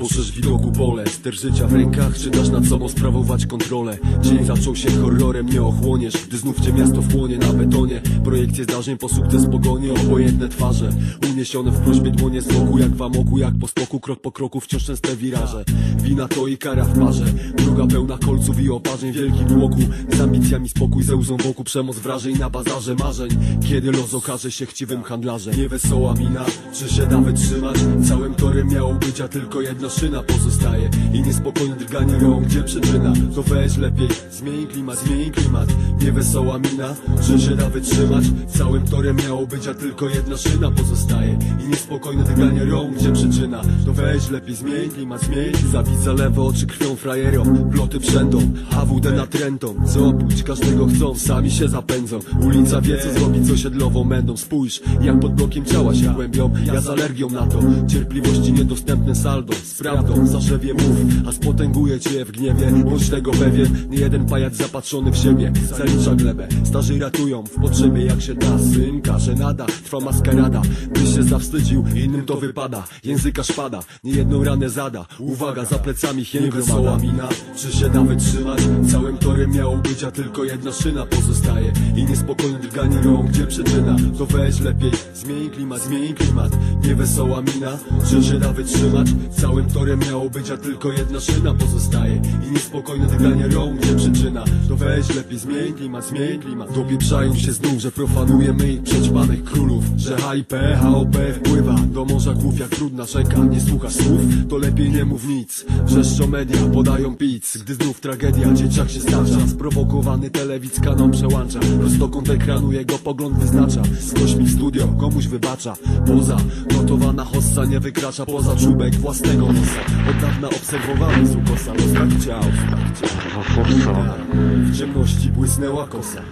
Poszerz widoku pole, ster życia w rękach Czy dasz nad sobą sprawować kontrolę? Dzień zaczął się horrorem, nie ochłoniesz Gdy znów cię miasto wchłonie na betonie Projekcje zdarzeń po sukces pogoni Obojętne twarze, uniesione w prośbie dłonie z boku Jak w amoku, jak po stoku, krok po kroku Wciąż częste wiraże Wina to i kara w parze Druga pełna kolców i oparzeń w wielkim tłoku Z ambicjami spokój, ze łzą wokół Przemoc wrażeń na bazarze marzeń Kiedy los okaże się chciwym handlarzem Niewesoła mina, czy się da wytrzymać? Całym torem miało być, a tylko jedna szyna pozostaje I niespokojne drganie rąk, gdzie przyczyna? To weź lepiej, zmień klimat, zmień klimat. Niewesoła mina, czy się da wytrzymać? Całym torem miało być, a tylko jedna szyna pozostaje I niespokojne drganie rąk, gdzie przyczyna? To weź lepiej, zmień klimat, zmień Zabić za lewe oczy krwią frajerom. Ploty przędą, AWD natrętą. Co oprócz każdego chcą, sami się zapędzą. Ulica wie co zrobić z osiedlową mędą Spójrz, jak pod blokiem ciała się głębią. Ja z alergią na to, cierpliwości niedostępne saldo prawdą, zarzewie mów, a spotęguje cię w gniewie Bądź tego pewien, nie jeden pajac zapatrzony w siebie Zalicza glebę, starzy ratują w potrzebie jak się da. Synka, że nada, trwa maskarada. Byś się zawstydził, innym to wypada. Języka szpada, nie jedną ranę zada. Uwaga, za plecami hień wesoła mina. Czy się da wytrzymać? Całym torem miało być, a tylko jedna szyna pozostaje. I niespokojne drganie rąk, gdzie przyczyna? To weź lepiej, zmień klimat, zmień klimat. Niewesoła mina, czy się da wytrzymać? Całym torem miało być, a tylko jedna szyna pozostaje. I niespokojne drganie rąk, gdzie przyczyna? To weź lepiej, zmień klimat, zmień klimat. Dopieprzają się znów, że profanujemy ich przećpanych królów. Że HIP, HOP wpływa do morza głów jak trudna rzeka. Nie słuchasz słów, to lepiej nie mów nic. Wrzeszczą media, podają pic Gdy znów tragedia, dzieciak się zdarza Sprowokowany telewidz kanał przełącza. Prostokąt ekranu jego pogląd wyznacza. Skoś mi w studio, komuś wybacza. Poza, notowana hossa nie wykracza. Poza czubek własnego nosa Od dawna obserwowany z ukosa Rozkak ciał, w ciemności błysnęła kosa.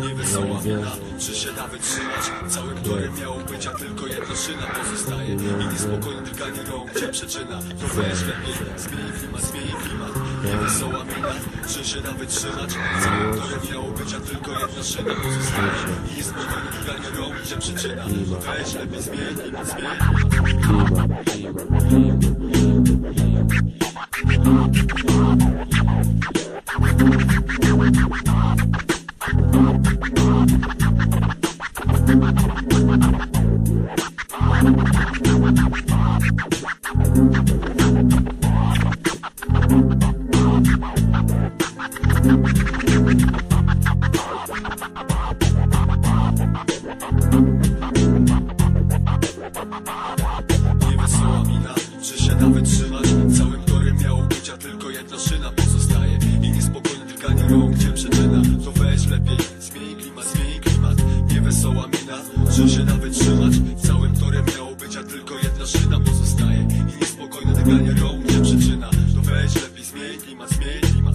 Niewesoła wina, czy się da wytrzymać? Całym torem miało być, a tylko jedna szyna pozostaje. I niespokojne drganie rąk, gdzie przyczyna? To weź lepiej, zmień klimat, zmień klimat. Niewesoła wina, czy się da wytrzymać? Całym torem miało być, a tylko jedna szyna pozostaje. I niespokojne drganie rąk, gdzie przyczyna? To weź lepiej, zmień klimat, zmień klimat Niewesoła mina, czy się da wytrzymać? Całym torem miało być, a tylko jedna szyna pozostaje I Rób gdzie przyczyna, to weź lepiej. Zmień klimat, zmień klimat. Niewesoła mina, czy się nawet trzymać. Całym torem miało być, a tylko jedna szyna pozostaje. I niespokojne dyganie Rób gdzie przyczyna, to weź lepiej. Zmień klimat, zmień klimat.